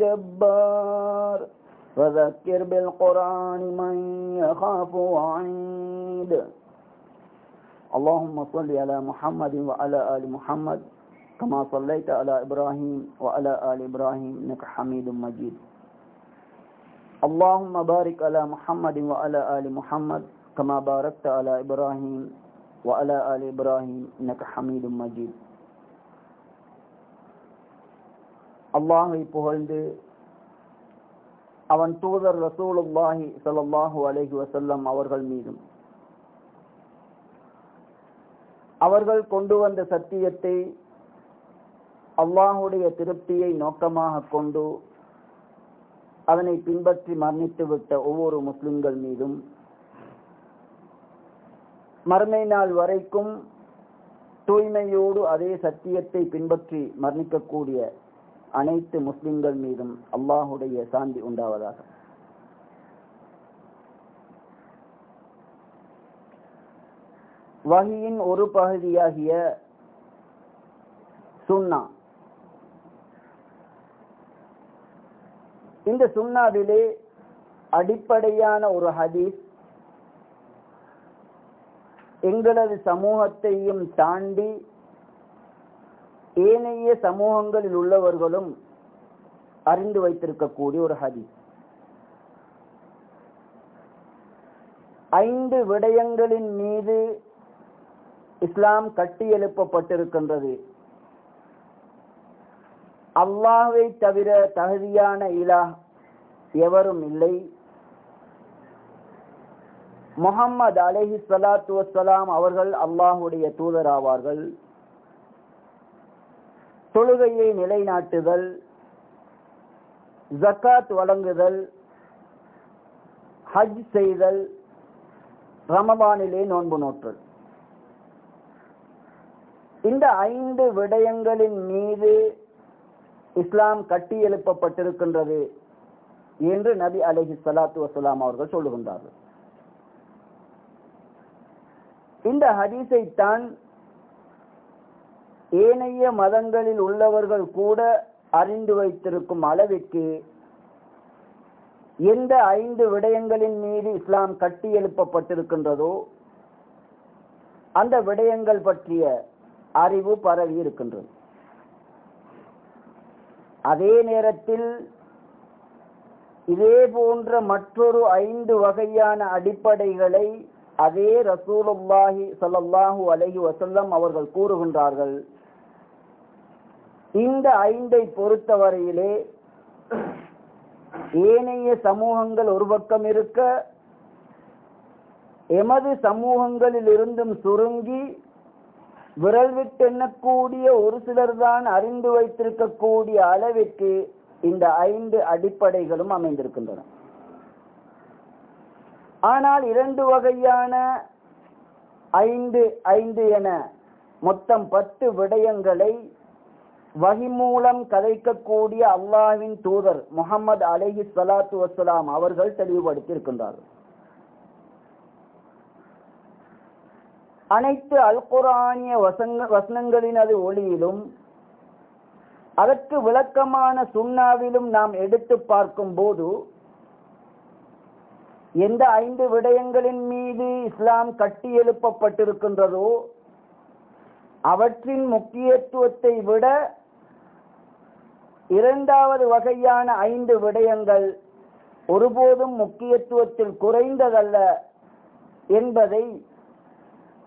جبار فذكر بالقرآن من يخاف وعيد. اللهم صل على محمد وعلى آل محمد كما صليت على إبراهيم وعلى آل إبراهيم إنك حميد مجيد. اللهم بارك على محمد وعلى آل محمد كما باركت على إبراهيم وعلى آل إبراهيم إنك حميد مجيد. அல்லாஹை புகழ்ந்து அவன் தூதர் ரசூலுல்லாஹி ஸல்லல்லாஹு அலஹி வசல்லம் அவர்கள் மீதும் அவர்கள் கொண்டு வந்த சத்தியத்தை அல்லாஹுடைய திருப்தியை நோக்கமாக கொண்டு அதனை பின்பற்றி மரணித்துவிட்ட ஒவ்வொரு முஸ்லிம்கள் மீதும் மறுமை நாள் வரைக்கும் தூய்மையோடு அதே சத்தியத்தை பின்பற்றி மரணிக்கக்கூடிய அனைத்து முஸ்லிம்கள் மீதும் அல்லாஹுடைய சாந்தி உண்டாவதாக. வகையின் ஒரு பகுதியாகிய சுன்னா. இந்த சுண்ணாவிலே அடிப்படையான ஒரு ஹதீஸ் எங்களது சமூகத்தையும் தாண்டி ஏனைய சமூகங்களில் உள்ளவர்களும் அறிந்து வைத்திருக்கக்கூடிய ஒரு ஹதீஸ். ஐந்து விடயங்களின் மீது இஸ்லாம் கட்டி எழுப்பப்பட்டிருக்கின்றது. அல்லாஹை தவிர தகுதியான இலா எவரும் இல்லை. முகம்மது அலஹி சலாத்து வசலாம் அவர்கள் அல்லாஹுடைய தூதராவார்கள். தொழுகையை நிலைநாட்டுதல் ஜக்காத் வழங்குதல் ஹஜ் செய்தல் ரமபானிலே நோன்பு நோற்றல். இந்த ஐந்து விடயங்களின் மீது இஸ்லாம் கட்டி எழுப்பப்பட்டிருக்கின்றது என்று நபி அலஹி சலாத்து வசலாம் அவர்கள் சொல்லுகின்றார்கள். இந்த ஹதீஸை தான் ஏனைய மதங்களில் உள்ளவர்கள் கூட அறிந்து வைத்திருக்கும் அளவிற்கு எந்த ஐந்து விடயங்களின் மீது இஸ்லாம் கட்டி எழுப்பப்பட்டிருக்கின்றதோ அந்த விடயங்கள் பற்றிய அறிவு பரவி இருக்கின்றது. அதே நேரத்தில் இதே போன்ற மற்றொரு ஐந்து வகையான அடிப்படைகளை அதே ரசூலுல்லாஹி சல்லாஹூ அலஹி வசல்லம் அவர்கள் கூறுகின்றார்கள். இந்த ஐந்தை பொறுத்தவரையிலே ஏனைய சமூகங்கள் ஒரு பக்கம் இருக்க எமது சமூகங்களில் இருந்தும் சுருங்கி விரல் விட்டு எண்ணக்கூடிய ஒரு சிலர் தான் அறிந்து வைத்திருக்கக்கூடிய அளவிற்கு இந்த ஐந்து அடிப்படைகளும் அமைந்திருக்கின்றன. ஆனால் இரண்டு வகையான ஐந்து ஐந்து என மொத்தம் பத்து விடயங்களை வகி மூலம் கதைக்கக்கூடிய அல்லாஹின் தூதர் முகமது அலஹி சலாத்து வசலாம் அவர்கள் தெளிவுபடுத்தியிருக்கின்றார்கள் அனைத்து அல்குரானிய வசங்க வசனங்களினது ஒளியிலும் அதற்கு விளக்கமான சுண்ணாவிலும் நாம் எடுத்து பார்க்கும் போது எந்த ஐந்து விடயங்களின் மீது இஸ்லாம் கட்டி எழுப்பப்பட்டிருக்கின்றதோ அவற்றின் முக்கியத்துவத்தை விட இரண்டாவது வகையான ஐந்து விடயங்கள் ஒருபோதும் முக்கியத்துவத்தில் குறைந்ததல்ல என்பதை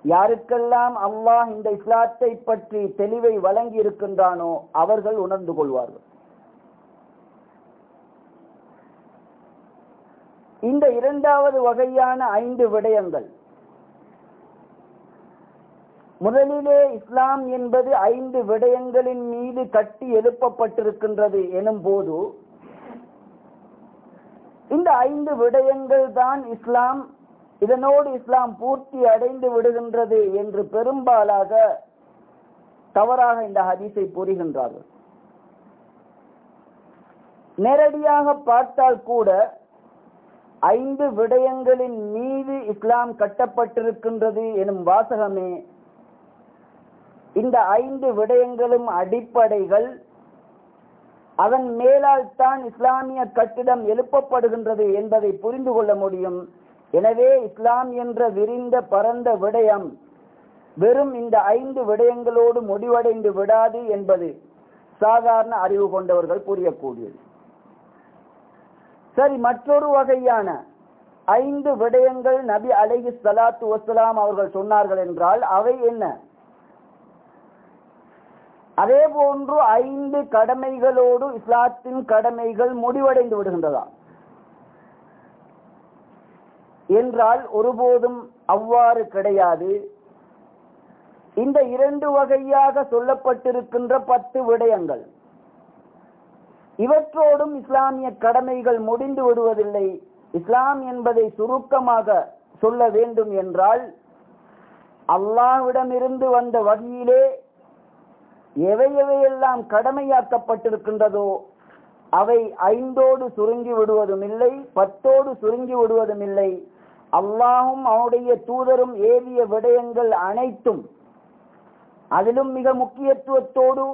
யாருக்கெல்லாம் அல்லாஹ் இந்த இஸ்லாத்தை பற்றி தெளிவை வழங்கி இருக்கின்றானோ அவர்கள் உணர்ந்து கொள்வார்கள். இந்த இரண்டாவது வகையான ஐந்து விடயங்கள் முதலிலே இஸ்லாம் என்பது ஐந்து விடயங்களின் மீது கட்டி எழுப்பப்பட்டிருக்கின்றது எனும் போது இந்த ஐந்து விடயங்கள் தான் இஸ்லாம் இதனோடு இஸ்லாம் பூர்த்தி அடைந்து விடுகின்றது என்று பெரும்பாலாக தவறாக இந்த ஹதீஸை புரிகின்றார்கள் நேரடியாக பார்த்தால் கூட ஐந்து விடயங்களின் மீது இஸ்லாம் கட்டப்பட்டிருக்கின்றது எனும் வாசகமே இந்த ஐந்து விடயங்களும் அடிப்படைகள் அதன் மேலால் தான் இஸ்லாமிய கட்டிடம் எழுப்பப்படுகின்றது என்பதை புரிந்து கொள்ள முடியும். எனவே இஸ்லாம் என்ற விரிந்த பரந்த விடயம் வெறும் இந்த ஐந்து விடயங்களோடு முடிவடைந்து விடாது என்பது சாதாரண அறிவு கொண்டவர்கள் புரியக்கூடியது. சரி மற்றொரு வகையான ஐந்து விடயங்கள் நபி அலைஹி சலாத்து வசலாம் அவர்கள் சொன்னார்கள் என்றால் அவை என்ன? அதே போன்று ஐந்து கடமைகளோடு இஸ்லாத்தின் கடமைகள் முடிவடைந்து விடுகின்றதா? என்றால் ஒருபோதும் அவ்வாறு கிடையாது. இந்த இரண்டு வகையாக சொல்லப்பட்டிருக்கின்ற பத்து விடயங்கள். இவற்றோடும் இஸ்லாமிய கடமைகள் முடிந்து விடுவதில்லை. இஸ்லாம் என்பதை சுருக்கமாக சொல்ல வேண்டும் என்றால் அல்லாஹ்விடமிருந்து வந்த வகையிலே எவை எவையெல்லாம் கடமையாக்கப்பட்டிருக்கின்றதோ அவை ஐந்தோடு சுருங்கி விடுவதும் இல்லை பத்தோடு சுருங்கி விடுவதும் இல்லை அல்லாஹும் அவனுடைய தூதரும் ஏவிய விடயங்கள் அனைத்தும் அதிலும் மிக முக்கியத்துவத்தோடு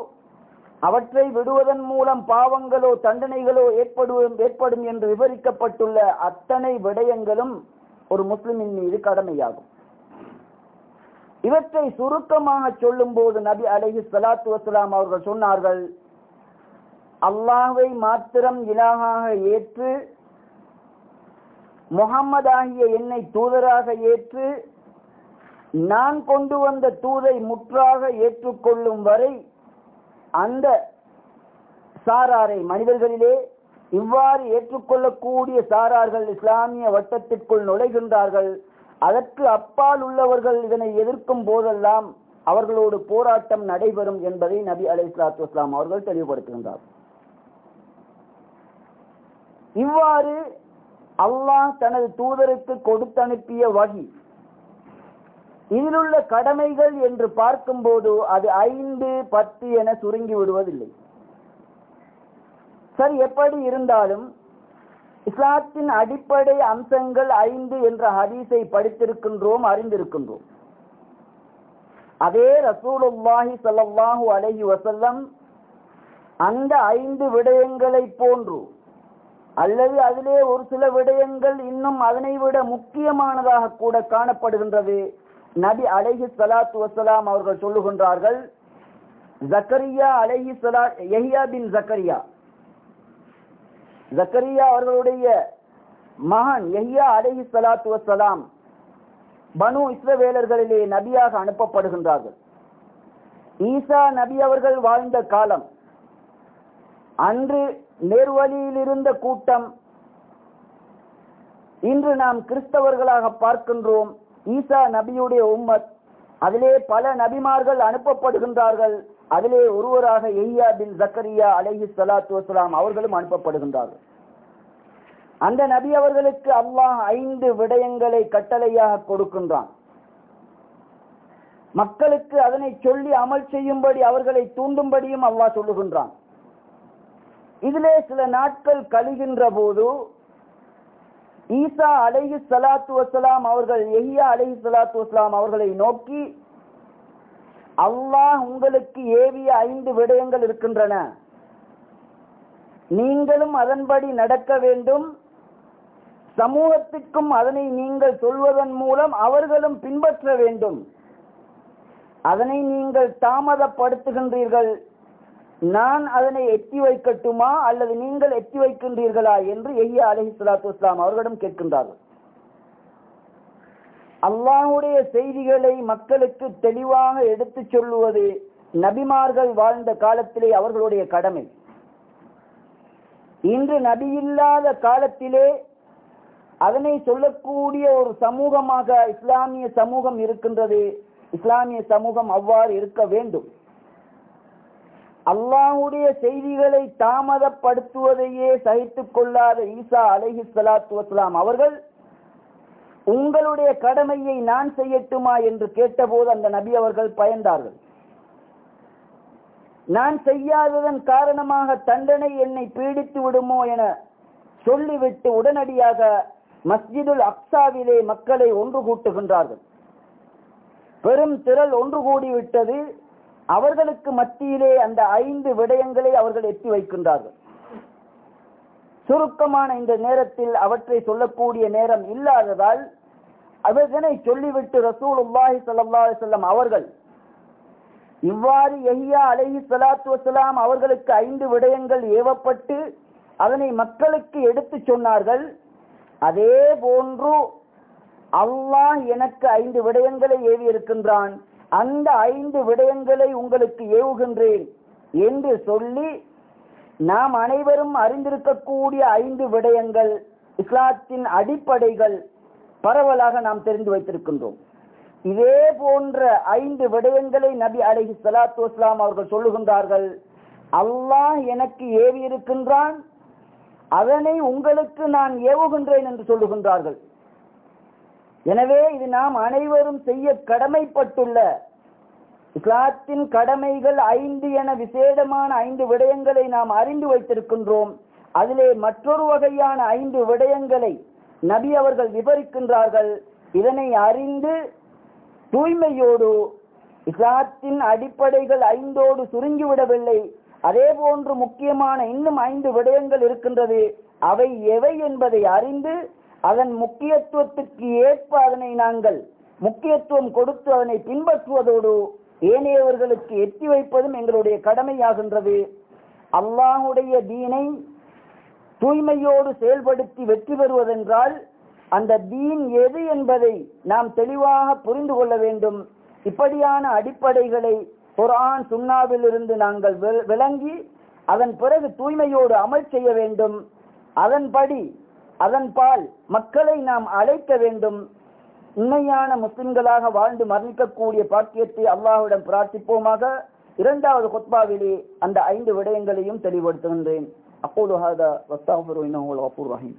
அவற்றை விடுவதன் மூலம் பாவங்களோ தண்டனைகளோ ஏற்படுவதும் ஏற்படும் என்று விவரிக்கப்பட்டுள்ள அத்தனை விடயங்களும் ஒரு முஸ்லிமின் மீது கடமையாகும். இவற்றை சுருக்கமாக சொல்லும் போது நபி அலஹி சலாத்து வசலாம் அவர்கள் சொன்னார்கள் அல்லாஹை மாத்திரம் இலாகாக ஏற்று முகம்மது ஆகிய என்னை தூதராக ஏற்று நான் கொண்டு வந்த தூதை முற்றாக ஏற்றுக்கொள்ளும் வரை அந்த சாராரை மனிதர்களிலே இவ்வாறு ஏற்றுக்கொள்ளக்கூடிய சாரார்கள் இஸ்லாமிய வட்டத்திற்குள் நுழைகின்றார்கள். அதற்கு அப்பால் உள்ளவர்கள் இதனை எதிர்க்கும் போதெல்லாம் அவர்களோடு போராட்டம் நடைபெறும் என்பதை நபி அலை இஸ்லாத்து அவர்கள் தெளிவுபடுத்துகின்றார். இவ்வாறு அல்லாஹ் தனது தூதருக்கு கொடுத்தனுப்பிய வகி இதிலுள்ள கடமைகள் என்று பார்க்கும்போது அது ஐந்து பத்து என சுருங்கி விடுவதில்லை. சரி எப்படி இருந்தாலும் இஸ்லாத்தின் அடிப்படை அம்சங்கள் ஐந்து என்ற ஹதீஸை படித்திருக்கின்றோம் அறிந்திருக்கின்றோம். அதே ரசூலுல்லாஹி சல்லாஹு அலஹி வசல்லம் அந்த ஐந்து விடயங்களை போன்று அல்லது அதிலே ஒரு சில விடயங்கள் இன்னும் அதனை விட முக்கியமானதாக கூட காணப்படுகின்றது. நபி அலஹி சலாத்து வசலாம் அவர்கள் சொல்லுகின்றார்கள் ஜக்கரியா அலஹி சலா எஹியா பின் ஜக்கரியா. ஜக்கரியா அவர்களுடைய மகன் எஹ்யா அலஹி சலாத்து வசலாம் பனு இஸ்ரவேலர்களிலே நபியாக அனுப்பப்படுகின்றார்கள். ஈசா நபி அவர்கள் வாழ்ந்த காலம் அன்று நேர்வழியில் இருந்த கூட்டம் இன்று நாம் கிறிஸ்தவர்களாக பார்க்கின்றோம். ஈசா நபியுடைய உம்மத் அதிலே பல நபிமார்கள் அனுப்பப்படுகின்றார்கள். அதிலே ஒருவராக எய்யா பின் ஜக்கரியா அலஹி சலாத்து வசலாம் அவர்களும் அனுப்பப்படுகின்றார்கள். அந்த நபி அவர்களுக்கு அல்லாஹ் ஐந்து விடயங்களை கட்டளையாக கொடுக்கின்றான். மக்களுக்கு அதனை சொல்லி அமல் செய்யும்படி அவர்களை தூண்டும்படியும் அல்லாஹ் சொல்லுகின்றான். இதிலே சில நாட்கள் கழிகின்ற போது ஈசா அலைஹி சலாத்து வசலாம் அவர்கள் எஹியா அலைஹி சலாத்து வசலாம் அவர்களை நோக்கி அல்லாஹ் உங்களுக்கு ஏவிய ஐந்து விடயங்கள் இருக்கின்றன. நீங்களும் அதன்படி நடக்க வேண்டும். சமூகத்திற்கும் அதனை நீங்கள் சொல்வதன் மூலம் அவர்களும் பின்பற்ற வேண்டும். அதனை நீங்கள் தாமதப்படுத்துகின்றீர்கள். நான் அதனை எட்டி வைக்கட்டுமா? அல்லது நீங்கள் எட்டி வைக்கின்றீர்களா? என்று எய்யா அலஹி சலாத்து இஸ்லாம் அவர்களிடம் கேட்கின்றார்கள். அல்லாஹுடைய செய்திகளை மக்களுக்கு தெளிவாக எடுத்துச் சொல்லுவது நபிமார்கள் வாழ்ந்த காலத்திலே அவர்களுடைய கடமை. இன்று நபியில்லாத காலத்திலே அதனை சொல்லக்கூடிய ஒரு சமூகமாக இஸ்லாமிய சமூகம் இருக்கின்றது. இஸ்லாமிய சமூகம் அவ்வாறு இருக்க வேண்டும். அல்லாஹுடைய செய்திகளை தாமதப்படுத்துவதையே சகித்துக் கொள்ளாத ஈசா அலஹி சலாத்து வஸ்லாம் அவர்கள் உங்களுடைய கடமையை நான் செய்யட்டுமா என்று கேட்டபோது அந்த நபி அவர்கள் பயந்தார்கள். நான் செய்யாததன் காரணமாக தண்டனை என்னை பீடித்து விடுமோ என சொல்லிவிட்டு உடனடியாக மஸ்ஜிதுல் அக்சாவிலே மக்களை ஒன்று கூட்டுகின்றார்கள். பெரும் திரள் ஒன்று கூடிவிட்டது. அவர்களுக்கு மத்தியிலே அந்த ஐந்து விடயங்களை அவர்கள் எட்டி வைக்கின்றார்கள். சுருக்கமான இந்த நேரத்தில் அவற்றை சொல்லக்கூடிய நேரம் இல்லாததால் அவர்களை சொல்லிவிட்டு ரசூல் உல்லாஹி அலைஹி செல்லம் அவர்கள் இவ்வாறு எஹியா அலஹி சலாத்து வசலாம் அவர்களுக்கு ஐந்து விடயங்கள் ஏவப்பட்டு அதனை மக்களுக்கு எடுத்து சொன்னார்கள். அதே போன்று அல்லாஹ் எனக்கு ஐந்து விடயங்களை ஏவி இருக்கின்றான் அந்த ஐந்து விடயங்களை உங்களுக்கு ஏவுகின்றேன் என்று சொல்லி நாம் அனைவரும் அறிந்திருக்கக்கூடிய ஐந்து விடயங்கள் இஸ்லாத்தின் அடிப்படைகள் பரவலாக நாம் தெரிந்து வைத்திருக்கின்றோம். இதே போன்ற ஐந்து விடயங்களை நபி அலஹி சலாத்து வஸ்லாம் அவர்கள் சொல்லுகின்றார்கள் அல்லாஹ் எனக்கு ஏவி இருக்கின்றான் அதனை உங்களுக்கு நான் ஏவுகின்றேன் என்று சொல்லுகின்றார்கள். எனவே இது நாம் அனைவரும் செய்ய கடமைப்பட்டுள்ள இஸ்லாத்தின் கடமைகள் ஐந்து என விசேடமான ஐந்து விடயங்களை நாம் அறிந்து வைத்திருக்கின்றோம். அதிலே மற்றொரு வகையான ஐந்து விடயங்களை நபி அவர்கள் விவரிக்கின்றார்கள். இதனை அறிந்து தூய்மையோடு இஸ்லாத்தின் அடிப்படைகள் ஐந்தோடு சுருங்கிவிடவில்லை. அதே போன்று முக்கியமான இன்னும் ஐந்து விடயங்கள் இருக்கின்றது. அவை எவை என்பதை அறிந்து அதன் முக்கியத்துவத்திற்கு ஏற்ப அதனை நாங்கள் முக்கியத்துவம் கொடுத்து அதனை பின்பற்றுவதோடு ஏனையவர்களுக்கு எட்டி வைப்பதும் எங்களுடைய கடமையாகின்றது. அல்லாஹுடைய தீனை தூய்மையோடு செயல்படுத்தி வெற்றி பெறுவதென்றால் அந்த தீன் எது என்பதை நாம் தெளிவாக புரிந்து கொள்ள வேண்டும். இப்படியான அடிப்படைகளை குரான் சுண்ணாவிலிருந்து நாங்கள் விளங்கி அதன் பிறகு தூய்மையோடு அமல் செய்ய வேண்டும். அதன்படி அதன்பால் மக்களை நாம் அழைக்க வேண்டும். உண்மையான முஸ்லிம்களாக வாழ்ந்து மரணிக்கக்கூடிய பாக்கியத்தை அல்லாஹுடன் பிரார்த்திப்போமாக இரண்டாவது கொத்பாவிலே அந்த ஐந்து விடயங்களையும் தெளிவுபடுத்துகின்றேன். அப்போது ஹாதா வஸ்தாஃபிரு இன்னஹு அல் ரஹீம்.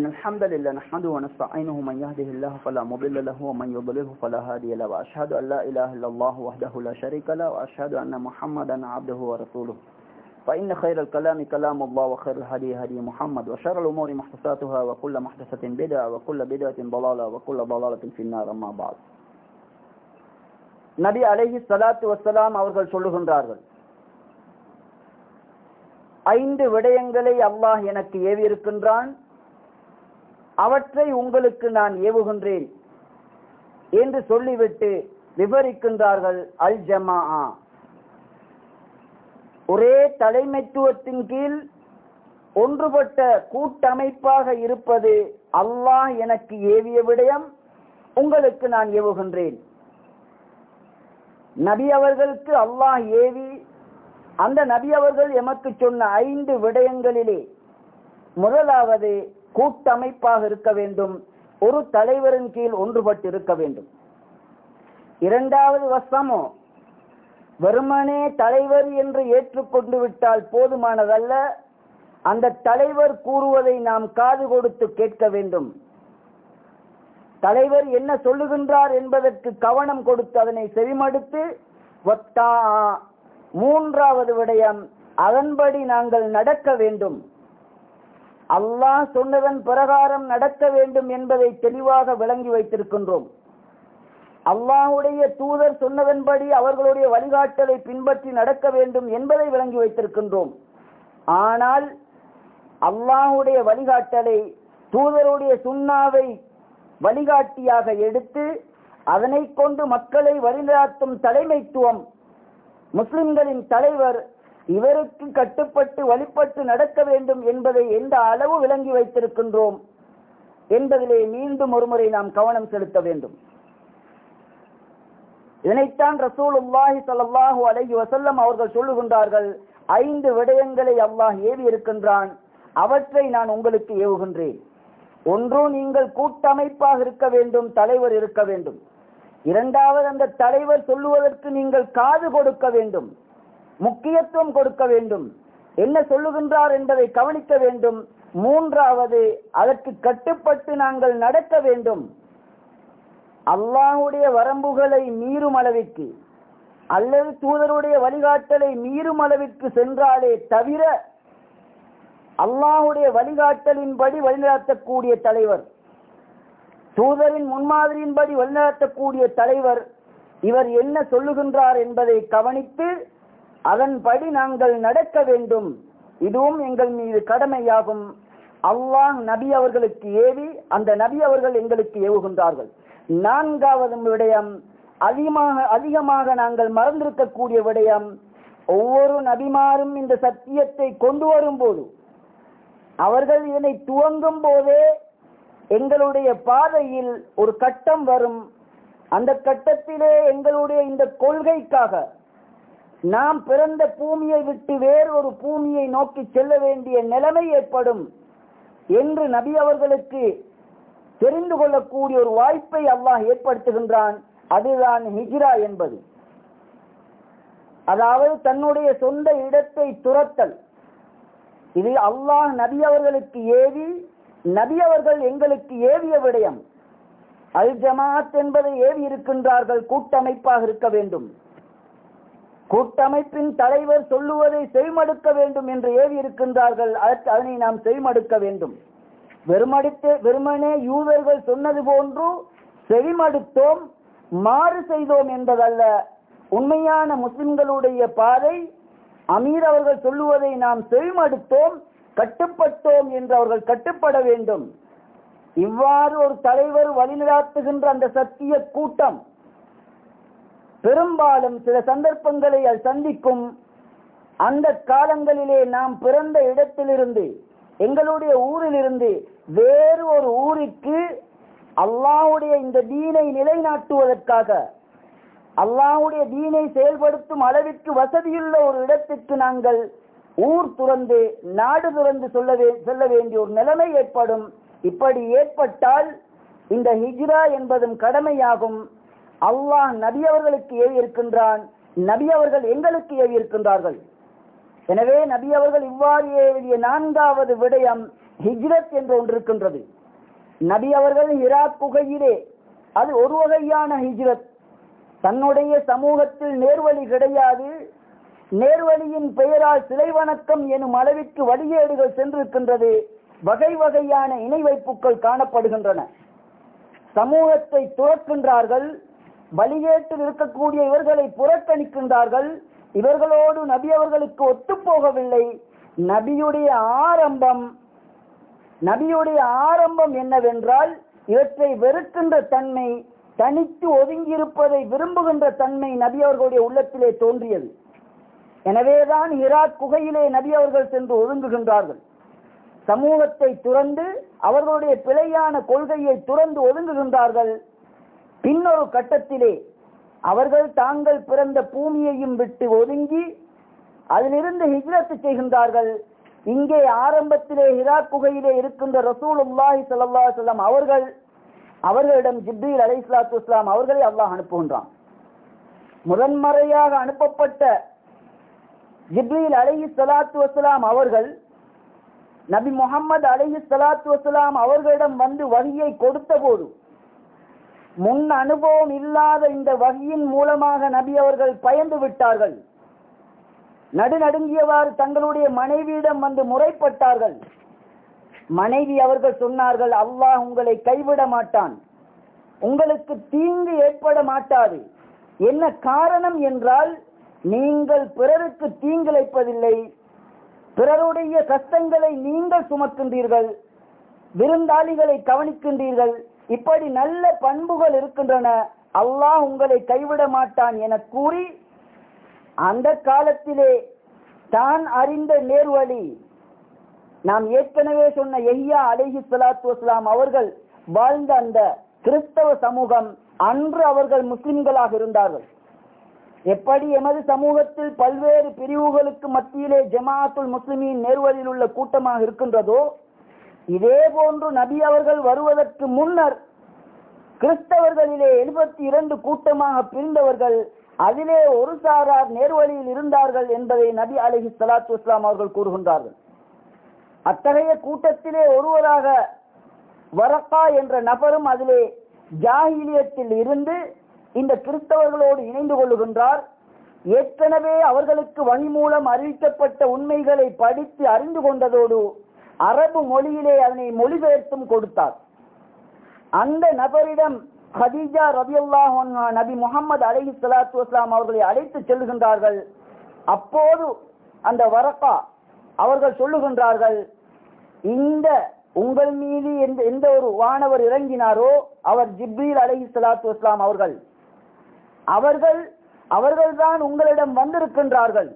إن الحمد لله نحمده ونستعينه من يهده الله فلا مضل له ومن يضلله فلا هادي له وأشهد أن لا إله إلا الله وحده لا شريك له وأشهد أن محمدا عبده ورسوله. فإن خير الكلام كلام الله وخير الهدي هدي محمد وشر الأمور محدثاتها وكل محدثة بدعة وكل بدعة ضلالة وكل ضلالة في النار أما بعد. நபி அலஹி சலாத்து வசலாம் அவர்கள் சொல்லுகின்றார்கள். ஐந்து விடயங்களை அல்லாஹ் எனக்கு ஏவியிருக்கின்றான். அவற்றை உங்களுக்கு நான் ஏவுகின்றேன் என்று சொல்லிவிட்டு விவரிக்கின்றார்கள் அல் ஜமா ஒரே தலைமைத்துவத்தின் கீழ் ஒன்றுபட்ட கூட்டமைப்பாக இருப்பது அல்லாஹ் எனக்கு ஏவிய விடயம் உங்களுக்கு நான் ஏவுகின்றேன். நபி அவர்களுக்கு அல்லாஹ் ஏவி அந்த நபி அவர்கள் எமக்கு சொன்ன ஐந்து விடயங்களிலே முதலாவது கூட்டமைப்பாக இருக்க வேண்டும். ஒரு தலைவரின் கீழ் ஒன்றுபட்டு இருக்க வேண்டும். இரண்டாவது வசமோ வெறுமனே தலைவர் என்று ஏற்றுக்கொண்டு விட்டால் போதுமானதல்ல. அந்த தலைவர் கூறுவதை நாம் காது கொடுத்து கேட்க வேண்டும். தலைவர் என்ன சொல்லுகின்றார் என்பதற்கு கவனம் கொடுத்து அதனை செவிமடுத்து மூன்றாவது விடயம் அதன்படி நாங்கள் நடக்க வேண்டும். அல்லாஹ் சொன்னதன் பிரகாரம் நடக்க வேண்டும் என்பதை தெளிவாக விளங்கி வைத்திருக்கின்றோம். அல்லாஹுடைய தூதர் சொன்னதன்படி அவர்களுடைய வழிகாட்டலை பின்பற்றி நடக்க வேண்டும் என்பதை விளங்கி வைத்திருக்கின்றோம். ஆனால் அல்லாஹுடைய வழிகாட்டலை தூதருடைய சுண்ணாவை வழிகாட்டியாக எடுத்து அதனை கொண்டு மக்களை வழிநடத்தும் தலைமைத்துவம் முஸ்லிம்களின் தலைவர் இவருக்கு கட்டுப்பட்டு வழிபட்டு நடக்க வேண்டும் என்பதை எந்த அளவு விளங்கி வைத்திருக்கின்றோம் என்பதிலே மீண்டும் ஒருமுறை நாம் கவனம் செலுத்த வேண்டும். இதனைத்தான் ரசூலுல்லாஹி சல்லாஹூ அலஹி வசல்லம் அவர்கள் சொல்லுகின்றார்கள் ஐந்து விடயங்களை அல்லாஹ் ஏவி இருக்கின்றான் அவற்றை நான் உங்களுக்கு ஏவுகின்றேன். ஒன்று நீங்கள் கூட்டமைப்பாக இருக்க வேண்டும் தலைவர் இருக்க வேண்டும். இரண்டாவது அந்த தலைவர் சொல்லுவதற்கு நீங்கள் காது கொடுக்க வேண்டும். முக்கியத்துவம் கொடுக்க வேண்டும். என்ன சொல்லுகின்றார் என்பதை கவனிக்க வேண்டும். மூன்றாவது அதற்கு கட்டுப்பட்டு நாங்கள் நடக்க வேண்டும். அல்லாஹுடைய வரம்புகளை மீறும் அளவிற்கு அல்லது தூதருடைய வழிகாட்டலை மீறும் அளவிற்கு சென்றாலே தவிர அல்லாஹுடைய வழிகாட்டலின்படி வழிநடத்தக்கூடிய தலைவர் தூதரின் முன்மாதிரியின்படி வழிநடத்தக்கூடிய தலைவர் இவர் என்ன சொல்லுகின்றார் என்பதை கவனித்து அதன்படி நாங்கள் நடக்க வேண்டும். இதுவும் எங்கள் மீது கடமையாகும். அல்லாஹ் நபி அவர்களுக்கு ஏவி அந்த நபி அவர்கள் எங்களுக்கு ஏவுகின்றார்கள். நான்காவது விடயம் அதிகமாக அதிகமாக நாங்கள் மறந்திருக்கக்கூடிய விடயம் ஒவ்வொரு நபிமாரும் இந்த சத்தியத்தை கொண்டு வரும்போது அவர்கள் இதனை துவங்கும் போதே எங்களுடைய பாதையில் ஒரு கட்டம் வரும். அந்த கட்டத்திலே எங்களுடைய இந்த கொள்கைக்காக நாம் பிறந்த பூமியை விட்டு வேறு ஒரு பூமியை நோக்கி செல்ல வேண்டிய நிலைமை ஏற்படும் என்று நபி அவர்களுக்கு தெரிந்து கொள்ளக்கூடிய ஒரு வாய்ப்பை அல்லாஹ் ஏற்படுத்துகின்றான். அதுதான் ஹிஜ்ரா என்பது. அதாவது தன்னுடைய சொந்த இடத்தை துரத்தல். இது அல்லாஹ் நபி அவர்களுக்கு ஏவி நபி அவர்கள் எங்களுக்கு ஏவிய விடயம். அல் ஜமாத் என்பதை ஏவி இருக்கின்றார்கள் கூட்டமைப்பாக இருக்க வேண்டும். கூட்டமைப்பின் தலைவர் சொல்லுவதை செவிமடுக்க வேண்டும் என்று ஏவி இருக்கின்றார்கள். அதனை நாம் செவிமடுக்க வேண்டும். வெறுமடித்து வெறுமனே யூதர்கள் சொன்னது போன்று செவிமடுத்தோம் மாறு செய்தோம் என்பதல்ல. உண்மையான முஸ்லிம்களுடைய பாதை அமீர் அவர்கள் சொல்லுவதை நாம் செவிமடுத்தோம் கட்டுப்பட்டோம் என்று அவர்கள் கட்டுப்பட வேண்டும். இவ்வாறு ஒரு தலைவர் வழிநடாத்துகின்ற அந்த சத்திய கூட்டம் பெரும்பாலும் சில சந்தர்ப்பங்களை அது சந்திக்கும். அந்த காலங்களிலே நாம் பிறந்த இடத்திலிருந்து எங்களுடைய ஊரிலிருந்து வேறு ஒரு ஊருக்கு அல்லாவுடைய இந்த தீனை நிலைநாட்டுவதற்காக அல்லாவுடைய தீனை செயல்படுத்தும் அளவிற்கு வசதியுள்ள ஒரு இடத்துக்கு நாங்கள் ஊர் துறந்து நாடு துறந்து சொல்ல செல்ல வேண்டிய ஒரு நிலைமை ஏற்படும். இப்படி ஏற்பட்டால் இந்த ஹிஜ்ரா என்பதும் கடமையாகும். அல்லாஹ் நபி அவர்களுக்கு ஏவி இருக்கின்றான். நபி அவர்கள் எங்களுக்கு ஏவி இருக்கின்றார்கள். எனவே நபி அவர்கள் இவ்வாறு ஏவிய நான்காவது விடயம் ஹிஜ்ரத் என்று ஒன்று இருக்கின்றது. நபி அவர்கள் ஹிராக் குகையிலே அது ஒரு வகையான ஹிஜ்ரத். தன்னுடைய சமூகத்தில் நேர்வழி கிடையாது. நேர்வழியின் பெயரால் சிலை வணக்கம் எனும் அளவிற்கு வழிகேடுகள் சென்றிருக்கின்றது. வகை வகையான இணை வைப்புகள் காணப்படுகின்றன. சமூகத்தை துறக்கின்றார்கள். வழிகேட்டில் இருக்கக்கூடிய இவர்களை புறக்கணிக்கின்றார்கள். இவர்களோடு நபி அவர்களுக்கு ஒத்துப்போகவில்லை நபியுடைய ஆரம்பம் நபியுடைய ஆரம்பம் என்னவென்றால் இவற்றை வெறுக்கின்ற தன்மை தனித்து ஒதுங்கியிருப்பதை விரும்புகின்ற தன்மை நபி அவர்களுடைய உள்ளத்திலே தோன்றியது. எனவேதான் இராக் குகையிலே நபி அவர்கள் சென்று ஒதுங்குகின்றார்கள் சமூகத்தை துறந்து அவர்களுடைய பிழையான கொள்கையை துறந்து ஒதுங்குகின்றார்கள். பின்னொரு கட்டத்திலே அவர்கள் தாங்கள் பிறந்த பூமியையும் விட்டு ஒதுங்கி அதிலிருந்து ஹிஜ்ரத்து செய்கின்றார்கள். இங்கே ஆரம்பத்திலே ஹிராக் குகையிலே இருக்கின்ற ரசூலுல்லாஹி உல்லாஹி அலைஹி அவர்கள் அவர்களிடம் ஜிப்ரீல் அலை இஸ்லாத்து இஸ்லாம் அவர்களை அல்லாஹ் அனுப்புகின்றான். முதன்முறையாக அனுப்பப்பட்ட ஜிப்ரீல் அலைஹி சலாத்து வசலாம் அவர்கள் நபி முகமது அலைஹி சலாத்து வசலாம் அவர்களிடம் வந்து வகியை கொடுத்த போது முன் அனுபவம் இல்லாத இந்த வகையின் மூலமாக நபி அவர்கள் பயந்து விட்டார்கள். நடுநடுங்கியவாறு தங்களுடைய மனைவியிடம் வந்து முறைப்பட்டார்கள். மனைவி அவர்கள் சொன்னார்கள் அல்லாஹ் உங்களை கைவிட மாட்டான். உங்களுக்கு தீங்கு ஏற்பட மாட்டாது. என்ன காரணம் என்றால் நீங்கள் பிறருக்கு தீங்கிழைப்பதில்லை பிறருடைய கஷ்டங்களை நீங்கள் சுமக்கின்றீர்கள். விருந்தாளிகளை கவனிக்கின்றீர்கள். இப்படி நல்ல பண்புகள் இருக்கின்றன. அல்லாஹ் உங்களை கைவிட மாட்டான் என கூறி அந்த காலத்திலே தான் அறிந்த நேர்வழி நாம் ஏற்கனவே சொன்ன எஹ்யா அலேஹி சலாத்து வஸ்லாம் அவர்கள் வாழ்ந்த அந்த கிறிஸ்தவ சமூகம் அன்று அவர்கள் முஸ்லிம்களாக இருந்தார்கள். எப்படி எமது சமூகத்தில் பல்வேறு பிரிவுகளுக்கு மத்தியிலே ஜமாத்துல் முஸ்லிமின் நேர்வழியில் உள்ள கூட்டமாக இருக்கின்றதோ இதே போன்று நபி அவர்கள் வருவதற்கு முன்னர் கிறிஸ்தவர்களிலே எழுபத்தி இரண்டு கூட்டமாக பிரிந்தவர்கள் அதிலே ஒரு சாரார் நேர்வழியில் இருந்தார்கள் என்பதை நபி அலஹி சலாத்து இஸ்லாம் அவர்கள் கூறுகின்றார்கள். அத்தகைய கூட்டத்திலே ஒருவராக வரக்கா என்ற நபரும் அதிலே ஜாகிலியத்தில் இருந்து இந்த கிறிஸ்தவர்களோடு இணைந்து கொள்ளுகின்றார். ஏற்கனவே அவர்களுக்கு வழி மூலம் அறிவிக்கப்பட்ட உண்மைகளை படித்து அறிந்து கொண்டதோடு அரபு மொழியிலே அதனை மொழிபெயர்த்தும் கொடுத்தார். அந்த நபரிடம் ஹதீஜா ரபியுல்லாஹ் நபி முகமது அலஹி சலாத்து வஸ்லாம் அவர்களை அழைத்து செல்லுகின்றார்கள். அப்போது அந்த வரப்பா அவர்கள் சொல்லுகின்றார்கள் இந்த உங்கள் மீது எந்த எந்த ஒரு வானவர் இறங்கினாரோ அவர் ஜிப்ரீல் அலஹி சலாத்து வஸ்லாம் அவர்கள் அவர்கள் அவர்கள்தான் உங்களிடம் வந்திருக்கின்றார்கள்.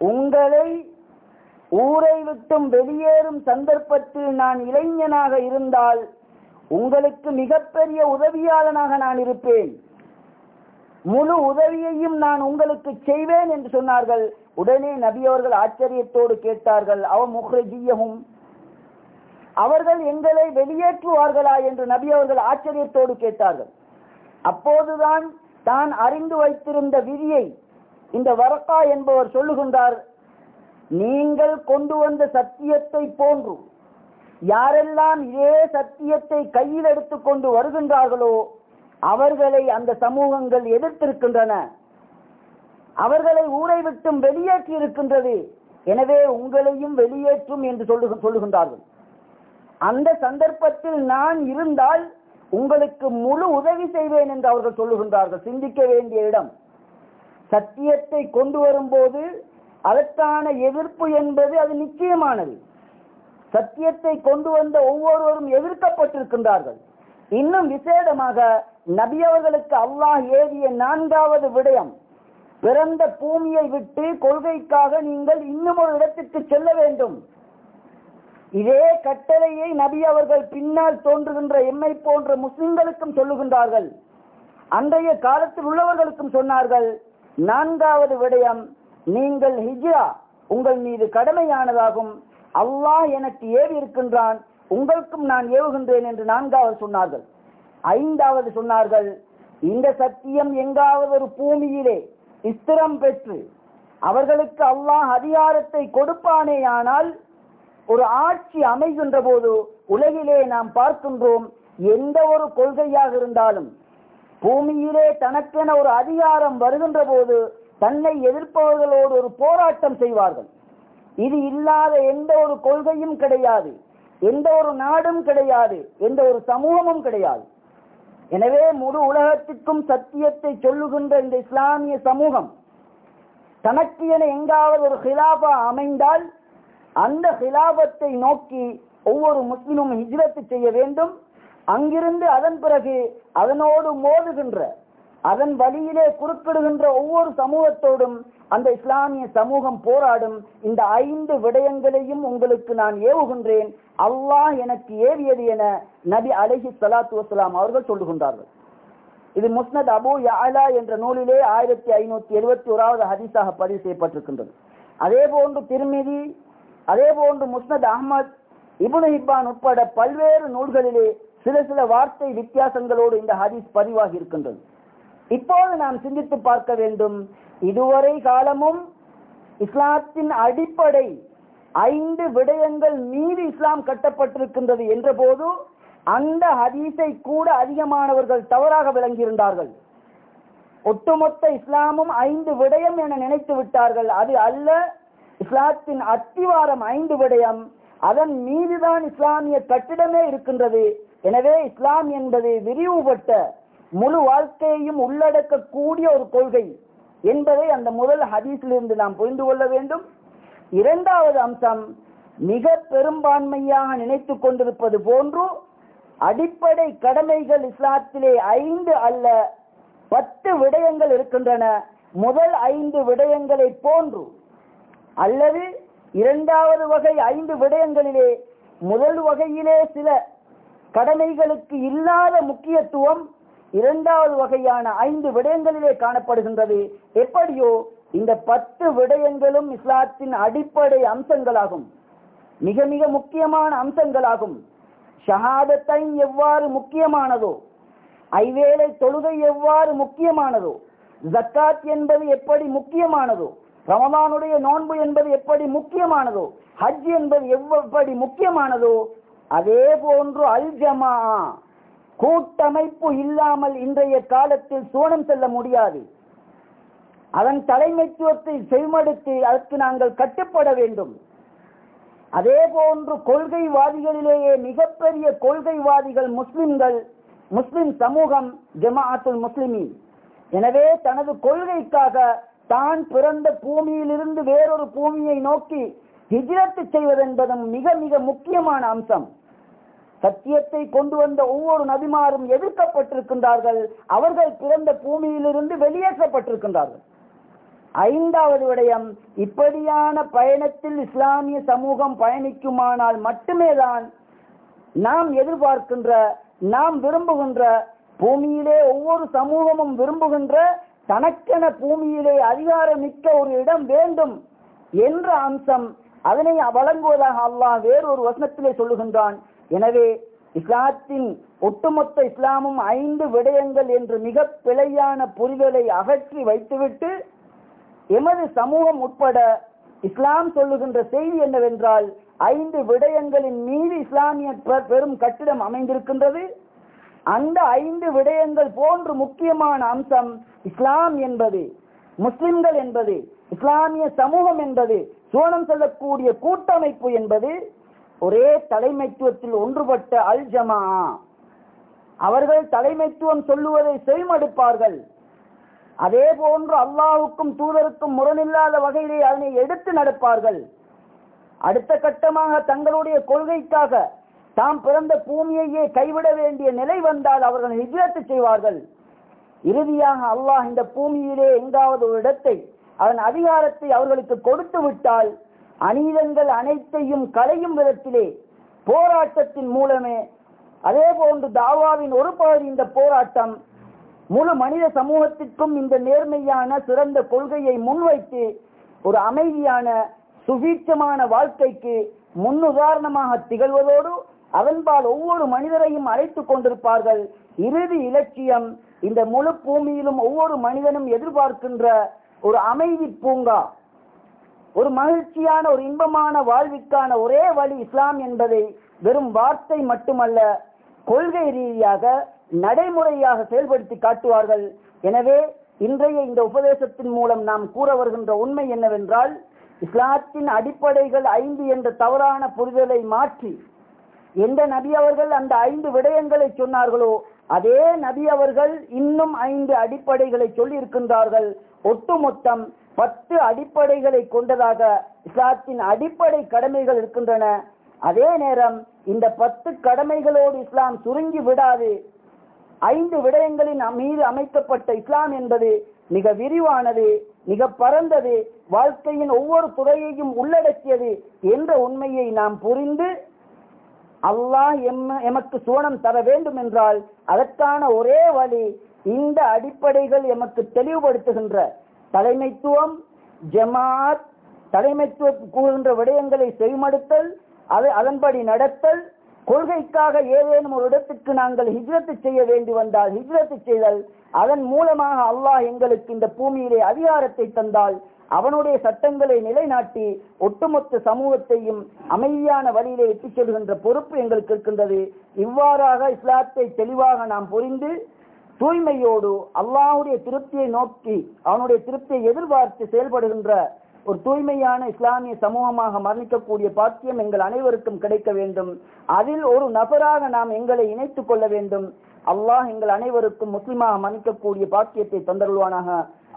உங்களை ஊரை விட்டும் வெளியேறும் சந்தர்ப்பத்தில் நான் இளைஞனாக இருந்தால் உங்களுக்கு மிகப்பெரிய உதவியாளனாக நான் இருப்பேன். முழு உதவியையும் நான் உங்களுக்கு செய்வேன் என்று சொன்னார்கள். உடனே நபி அவர்கள் ஆச்சரியத்தோடு கேட்டார்கள் அவ முஹ்ரஜியமும் அவர்கள் எங்களை வெளியேற்றுவார்களா என்று நபி அவர்கள் ஆச்சரியத்தோடு கேட்டார்கள். அப்போதுதான் தான் அறிந்து வைத்திருந்த விதியை இந்த வரக்கா என்பவர் சொல்லுகின்றார். நீங்கள் கொண்டு வந்த சத்தியத்தை போன்று யாரெல்லாம் இதே சத்தியத்தை கையில் எடுத்துக்கொண்டு வருகின்றார்களோ அவர்களை அந்த சமூகங்கள் எதிர்த்திருக்கின்றன. அவர்களை ஊரை விட்டும் வெளியேற்றி இருக்கின்றது. எனவே உங்களையும் வெளியேற்றும் என்று சொல்லு சொல்லுகின்றார்கள். அந்த சந்தர்ப்பத்தில் நான் இருந்தால் உங்களுக்கு முழு உதவி செய்வேன் என்று அவர்கள் சொல்லுகின்றார்கள். சிந்திக்க வேண்டிய இடம். சத்தியத்தை கொண்டு வரும்போது அதற்கான எதிர்ப்பு என்பது அது நிச்சயமானது. சத்தியத்தை கொண்டு வந்த ஒவ்வொருவரும் எதிர்க்கப்பட்டிருக்கின்றார்கள். இன்னும் விசேடமாக நபி அவர்களுக்கு அல்லாஹ் ஏவிய நான்காவது விடயம் பிறந்த பூமியை விட்டு கொள்கைக்காக நீங்கள் இன்னும் ஒரு இடத்துக்கு செல்ல வேண்டும். இதே கட்டளையை நபி அவர்கள் பின்னால் தோன்றுகின்ற எம்மை போன்ற முஸ்லிம்களுக்கும் சொல்லுகின்றார்கள். அன்றைய காலத்தில் உள்ளவர்களுக்கும் சொன்னார்கள் நான்காவது விடயம் நீங்கள் ஹிஜ்ரா உங்கள் மீது கடமையானதாகும். அல்லாஹ் எனக்கு ஏவி இருக்கின்றான். உங்களுக்கும் நான் ஏவுகின்றேன் என்று நான்காவது சொன்னார்கள். ஐந்தாவது சொன்னார்கள் இந்த சத்தியம் எங்காவது ஒரு பூமியிலே ஸ்திரம் பெற்று அவர்களுக்கு அல்லாஹ் அதிகாரத்தை கொடுப்பானேயானால் ஒரு ஆட்சி அமைகின்ற போது உலகிலே நாம் பார்க்கின்றோம் எந்த ஒரு கொள்கையாக இருந்தாலும் பூமியிலே தனக்கென ஒரு அதிகாரம் வருகின்ற போது தன்னை எதிர்ப்பவர்களோடு ஒரு போராட்டம் செய்வார்கள். இது இல்லாத எந்த ஒரு கொள்கையும் கிடையாது. எந்த ஒரு நாடும் கிடையாது. எந்த ஒரு சமூகமும் கிடையாது. எனவே முழு உலகத்திற்கும் சத்தியத்தை சொல்லுகின்ற இந்த இஸ்லாமிய சமூகம் தனக்கு என எங்காவது ஒரு ஹிலாபா அமைந்தால் அந்த ஹிலாபத்தை நோக்கி ஒவ்வொரு முஸ்லிமும் ஹிஜ்ரத்து செய்ய வேண்டும். அங்கிருந்து அதன் பிறகு அதனோடு மோதுகின்ற அதன் வழியிலே குறுக்கிடுகின்ற ஒவ்வொரு சமூகத்தோடும் அந்த இஸ்லாமிய சமூகம் போராடும். இந்த ஐந்து விடயங்களையும் உங்களுக்கு நான் ஏவுகின்றேன். அல்லாஹ் எனக்கு ஏவியது என நபி அலஹி சலாத்து வசலாம் அவர்கள் சொல்லுகின்றார்கள். இது முஸ்னத் அபு யாலா என்ற நூலிலே ஆயிரத்தி ஐநூத்தி எழுபத்தி ஓராவது ஹதீஸாக பதிவு செய்யப்பட்டிருக்கின்றது. அதே போன்று திருமிதி அதே போன்று முஸ்னத் அஹமத் இபுனு ஹிப்பான் உட்பட பல்வேறு நூல்களிலே சில சில வார்த்தை வித்தியாசங்களோடு இந்த ஹதீஸ் பதிவாகி இருக்கின்றது. இப்போது நாம் சிந்தித்து பார்க்க வேண்டும். இதுவரை காலமும் இஸ்லாத்தின் அடிப்படை ஐந்து விடயங்கள் மீது இஸ்லாம் கட்டப்பட்டிருக்கின்றது என்ற போது அந்த ஹதீஸை கூட அதிகமானவர்கள் தவறாக விளங்கியிருந்தார்கள். ஒட்டுமொத்த இஸ்லாமும் ஐந்து விடயம் என நினைத்து விட்டார்கள். அது அல்ல இஸ்லாத்தின் அத்திவாரம் ஐந்து விடயம். அதன் மீதுதான் இஸ்லாமிய கட்டிடமே இருக்கின்றது. எனவே இஸ்லாம் என்பது விரிவுபட்ட முழு வாழ்க்கையையும் உள்ளடக்கக்கூடிய ஒரு கொள்கை என்பதை அந்த முதல் ஹதீஸிலிருந்து நாம் புரிந்து கொள்ள வேண்டும். இரண்டாவது அம்சம் மிக பெரும்பான்மையாக நினைத்து கொண்டிருப்பது போன்று அடிப்படை கடமைகள் இஸ்லாத்திலே ஐந்து அல்ல பத்து விடயங்கள் இருக்கின்றன. முதல் ஐந்து விடயங்களை போன்று அல்லது இரண்டாவது வகை ஐந்து விடயங்களிலே முதல் வகையிலே சில கடமைகளுக்கு இல்லாத முக்கியத்துவம் இரண்டாவது வகையான ஐந்து விடயங்களிலே காணப்படுகின்றது. எப்படியோ இந்த பத்து விடயங்களும் இஸ்லாத்தின் அடிப்படை அம்சங்களாகும். மிக மிக முக்கியமான அம்சங்களாகும். ஷஹாதத்தை எவ்வாறு முக்கியமானதோ ஐவேளை தொழுகை எவ்வாறு முக்கியமானதோ ஜக்காத் என்பது எப்படி முக்கியமானதோ ரமதானுடைய நோன்பு என்பது எப்படி முக்கியமானதோ ஹஜ் என்பது எப்படி முக்கியமானதோ அதே போன்று அல் ஜமா கூட்டமைப்பு இல்லாமல் இன்றைய காலத்தில் சோனம் செல்ல முடியாது. அதன் தலைமைத்துவத்தை செவிமடுத்து அதற்கு நாங்கள் கட்டுப்பட வேண்டும். அதே போன்று கொள்கைவாதிகளிலேயே மிகப்பெரிய கொள்கைவாதிகள் முஸ்லிம்கள் முஸ்லிம் சமூகம் ஜமாஅத்துல் முஸ்லிமின். எனவே தனது கொள்கைக்காக தான் பிறந்த பூமியிலிருந்து வேறொரு பூமியை நோக்கி ஹிஜ்ரத்து செய்வதென்பதும் மிக மிக முக்கியமான அம்சம். சத்தியத்தை கொண்டு வந்த ஒவ்வொரு நபிமாரும் எதிர்க்கப்பட்டிருக்கின்றார்கள். அவர்கள் பிறந்த பூமியிலிருந்து வெளியேற்றப்பட்டிருக்கின்றார்கள். ஐந்தாவது விடயம் இப்படியான பயணத்தில் இஸ்லாமிய சமூகம் பயணிக்குமானால் மட்டுமே தான் நாம் எதிர்பார்க்கின்ற நாம் விரும்புகின்ற பூமியிலே ஒவ்வொரு சமூகமும் விரும்புகின்ற தனக்கென பூமியிலே அதிகாரமிக்க ஒரு இடம் வேண்டும் என்ற அம்சம் அதனை வழங்குவதாக அல்லாஹ் வேறொரு வசனத்திலே சொல்லுகின்றான். எனவே இஸ்லாத்தின் ஒட்டுமொத்த இஸ்லாமும் ஐந்து விடயங்கள் என்று மிக பிழையான புரிதலை அகற்றி வைத்துவிட்டு எமது சமூகம் உட்பட இஸ்லாம் சொல்லுகின்ற செய்தி என்னவென்றால் ஐந்து விடயங்களின் மீது இஸ்லாமிய பெரும் கட்டிடம் அமைந்திருக்கின்றது. அந்த ஐந்து விடயங்கள் போன்று முக்கியமான அம்சம் இஸ்லாம் என்பது முஸ்லிம்கள் என்பது இஸ்லாமிய சமூகம் என்பது சோனம் செல்லக்கூடிய கூட்டமைப்பு என்பது ஒரே தலைமைத்துவத்தில் ஒன்றுபட்ட அல் ஜமா அவர்கள் தலைமைத்துவம் சொல்லுவதை செவிமடுப்பார்கள். அதே போன்று அல்லாஹுக்கும் தூதருக்கும் முரணில்லாத வகையிலே அதனை எடுத்து நடப்பார்கள். அடுத்த கட்டமாக தங்களுடைய கொள்கைக்காக தாம் பிறந்த பூமியையே கைவிட வேண்டிய நிலை வந்தால் அவர்கள் ஹிஜ்ரத்து செய்வார்கள். இறுதியாக அல்லாஹ் இந்த பூமியிலே எங்காவது ஒரு இடத்தை அதன் அதிகாரத்தை அவர்களுக்கு கொடுத்து விட்டால் அநீதங்கள் அனைத்தையும் களையும் விதத்திலே போராட்டத்தின் மூலமே. அதே போன்று தாவாவின் ஒரு பகுதி இந்த போராட்டம் முழு மனித சமூகத்திற்கும் இந்த நேர்மையான சிறந்த கொள்கையை முன்வைத்து ஒரு அமைதியான சுபீட்சமான வாழ்க்கைக்கு முன்னுதாரணமாக திகழ்வதோடு அதன்பால் ஒவ்வொரு மனிதரையும் அழைத்துக் கொண்டிருப்பார்கள். இறுதி இலட்சியம் இந்த முழு பூமியிலும் ஒவ்வொரு மனிதனும் எதிர்பார்க்கின்ற ஒரு அமைதி பூங்கா. ஒரு மகிழ்ச்சியான ஒரு இன்பமான வாழ்விற்கான ஒரே வழி இஸ்லாம் என்பதை வெறும் வார்த்தை மட்டுமல்ல கொள்கை ரீதியாக நடைமுறையாக செயல்படுத்தி காட்டுவார்கள். எனவே இன்றைய இந்த உபதேசத்தின் மூலம் நாம் கூற வருகின்ற உண்மை என்னவென்றால் இஸ்லாத்தின் அடிப்படைகள் ஐந்து என்ற தவறான புரிதலை மாற்றி எந்த நபி அவர்கள் அந்த ஐந்து விடயங்களை சொன்னார்களோ அதே நபி அவர்கள் இன்னும் ஐந்து அடிப்படைகளை சொல்லி இருக்கின்றார்கள் ஒட்டுமொத்தம் பத்து அடிப்படைகளை கொண்டதாக இஸ்லாத்தின் அடிப்படை கடமைகள் இருக்கின்றன. அதே நேரம் இந்த பத்து கடமைகளோடு இஸ்லாம் சுருங்கி விடாது. ஐந்து விடயங்களின் மீது அமைக்கப்பட்ட இஸ்லாம் என்பது மிக விரிவானது மிக பரந்தது வாழ்க்கையின் ஒவ்வொரு துறையையும் உள்ளடக்கியது என்ற உண்மையை நாம் புரிந்து அல்லாஹ் எமக்கு சுவனம் தர வேண்டும் என்றால் அதற்கான ஒரே வழி இந்த அடிப்படைகள் எமக்கு தெளிவுபடுத்துகின்ற தலைமைத்துவம் ஜமாத் தலைமைத்துவ கூறுகின்ற விடயங்களை செய்மடுத்தல் அது அதன்படி நடத்தல் கொள்கைக்காக ஏதேனும் ஒரு இடத்துக்கு நாங்கள் ஹிஜ்ரத்து செய்ய வேண்டி வந்தால் ஹிஜ்ரத்து செய்தல் அதன் மூலமாக அல்லாஹ் எங்களுக்கு இந்த பூமியிலே அதிகாரத்தை தந்தால் அவனுடைய சட்டங்களை நிலைநாட்டி ஒட்டுமொத்த சமூகத்தையும் அமைதியான வழியிலே எட்டிச் செல்கின்ற பொறுப்பு எங்களுக்கு இருக்கின்றது. இவ்வாறாக இஸ்லாத்தை தெளிவாக நாம் புரிந்து தூய்மையோடு அல்லாஹுடைய திருப்தியை நோக்கி அவனுடைய திருப்தியை எதிர்பார்த்து செயல்படுகின்ற ஒரு தூய்மையான இஸ்லாமிய சமூகமாக மரணிக்கக்கூடிய பாக்கியம் எங்கள் அனைவருக்கும் கிடைக்க வேண்டும். அதில் ஒரு நபராக நாம் எங்களை இணைத்துக் கொள்ள வேண்டும். அல்லாஹ் எங்கள் அனைவருக்கும் முஸ்லிமாக மன்னிக்கக்கூடிய பாக்கியத்தை தந்தருள்வானாக.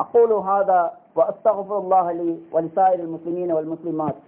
அப்போலோ ஹாதா வஸ்தகுல்லாஹ் அலி வலிசாயில் முஸ்லிமீன் வல் முஸ்லிமாத்.